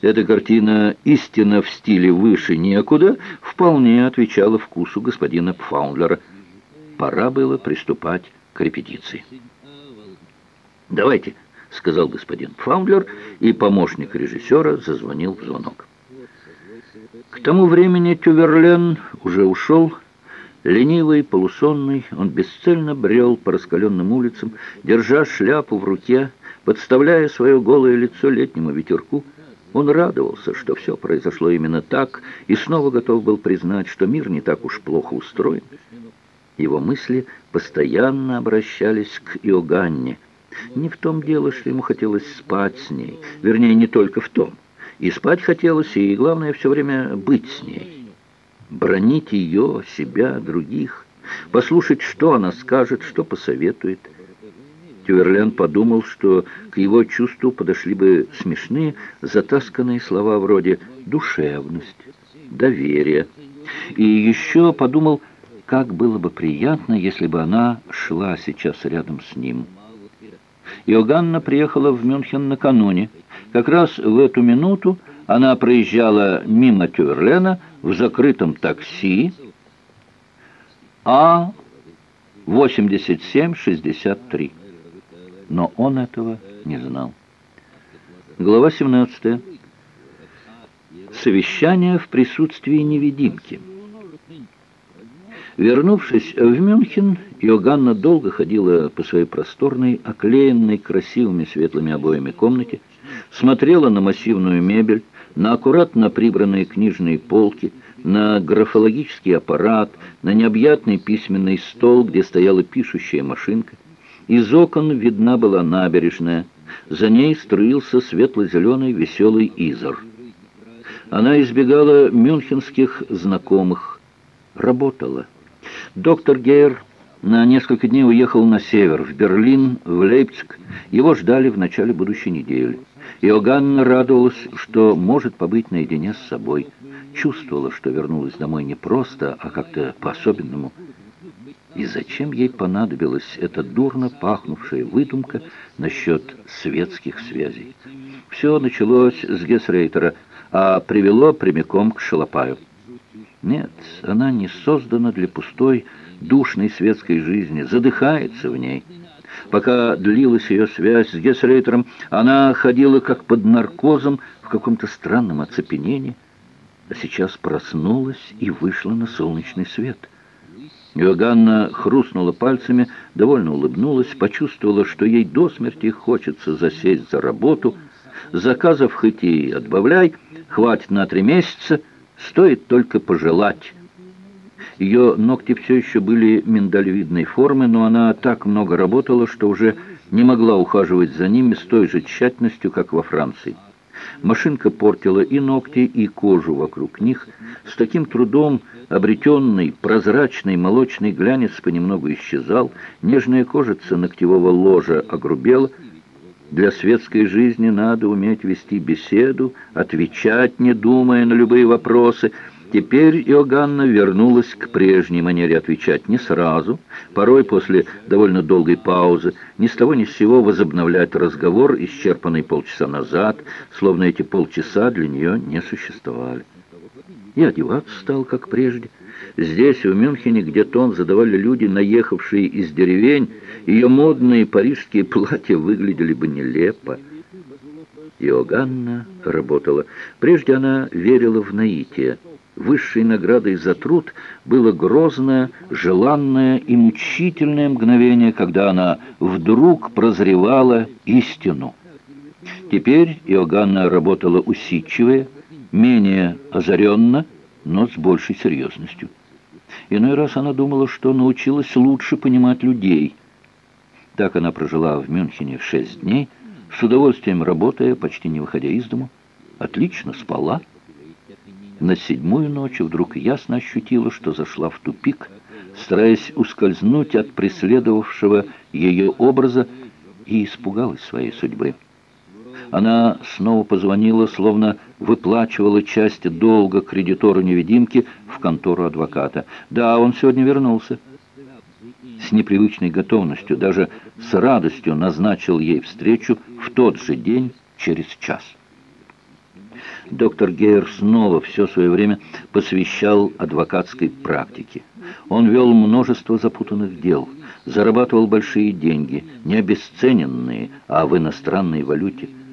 Эта картина «Истина в стиле выше некуда» вполне отвечала вкусу господина Пфаундлера. Пора было приступать к репетиции. «Давайте», — сказал господин Пфаундлер, и помощник режиссера зазвонил в звонок. К тому времени Тюверлен уже ушел, Ленивый, полусонный, он бесцельно брел по раскаленным улицам, держа шляпу в руке, подставляя свое голое лицо летнему ветерку. Он радовался, что все произошло именно так, и снова готов был признать, что мир не так уж плохо устроен. Его мысли постоянно обращались к Иоганне. Не в том дело, что ему хотелось спать с ней, вернее, не только в том. И спать хотелось, и, главное, все время быть с ней бронить ее, себя, других, послушать, что она скажет, что посоветует. Тюверлен подумал, что к его чувству подошли бы смешные, затасканные слова вроде «душевность», «доверие». И еще подумал, как было бы приятно, если бы она шла сейчас рядом с ним. Иоганна приехала в Мюнхен накануне. Как раз в эту минуту она проезжала мимо Тюверлена в закрытом такси А-8763. Но он этого не знал. Глава 17. Совещание в присутствии невидимки. Вернувшись в Мюнхен, Иоганна долго ходила по своей просторной, оклеенной красивыми светлыми обоями комнате, смотрела на массивную мебель, на аккуратно прибранные книжные полки, на графологический аппарат, на необъятный письменный стол, где стояла пишущая машинка. Из окон видна была набережная, за ней струился светло-зеленый веселый изор. Она избегала мюнхенских знакомых, работала. Доктор Гейер на несколько дней уехал на север, в Берлин, в Лейпциг. Его ждали в начале будущей недели. Иоганна радовалась, что может побыть наедине с собой. Чувствовала, что вернулась домой не просто, а как-то по-особенному. И зачем ей понадобилась эта дурно пахнувшая выдумка насчет светских связей? Все началось с Гесрейтера, а привело прямиком к Шалопаю. Нет, она не создана для пустой, душной светской жизни, задыхается в ней. Пока длилась ее связь с Гессрейтером, она ходила как под наркозом в каком-то странном оцепенении, а сейчас проснулась и вышла на солнечный свет. Иоганна хрустнула пальцами, довольно улыбнулась, почувствовала, что ей до смерти хочется засесть за работу. Заказов хоть и отбавляй, хватит на три месяца, стоит только пожелать. Ее ногти все еще были миндалевидной формы, но она так много работала, что уже не могла ухаживать за ними с той же тщательностью, как во Франции. Машинка портила и ногти, и кожу вокруг них. С таким трудом обретенный прозрачный молочный глянец понемногу исчезал, нежная кожица ногтевого ложа огрубела. Для светской жизни надо уметь вести беседу, отвечать, не думая на любые вопросы – Теперь Иоганна вернулась к прежней манере отвечать не сразу, порой после довольно долгой паузы, ни с того ни с сего возобновлять разговор, исчерпанный полчаса назад, словно эти полчаса для нее не существовали. И одеваться стал, как прежде. Здесь, в Мюнхене, где тон задавали люди, наехавшие из деревень, ее модные парижские платья выглядели бы нелепо. Иоганна работала. Прежде она верила в наитие. Высшей наградой за труд было грозное, желанное и мучительное мгновение, когда она вдруг прозревала истину. Теперь Иоганна работала усидчивая, менее озаренно, но с большей серьезностью. Иной раз она думала, что научилась лучше понимать людей. Так она прожила в Мюнхене шесть дней, с удовольствием работая, почти не выходя из дому, отлично спала, на седьмую ночь вдруг ясно ощутила, что зашла в тупик, стараясь ускользнуть от преследовавшего ее образа, и испугалась своей судьбы. Она снова позвонила, словно выплачивала часть долга кредитору-невидимки в контору адвоката. Да, он сегодня вернулся. С непривычной готовностью, даже с радостью назначил ей встречу в тот же день через час. Доктор Гейер снова все свое время посвящал адвокатской практике. Он вел множество запутанных дел, зарабатывал большие деньги, не обесцененные, а в иностранной валюте.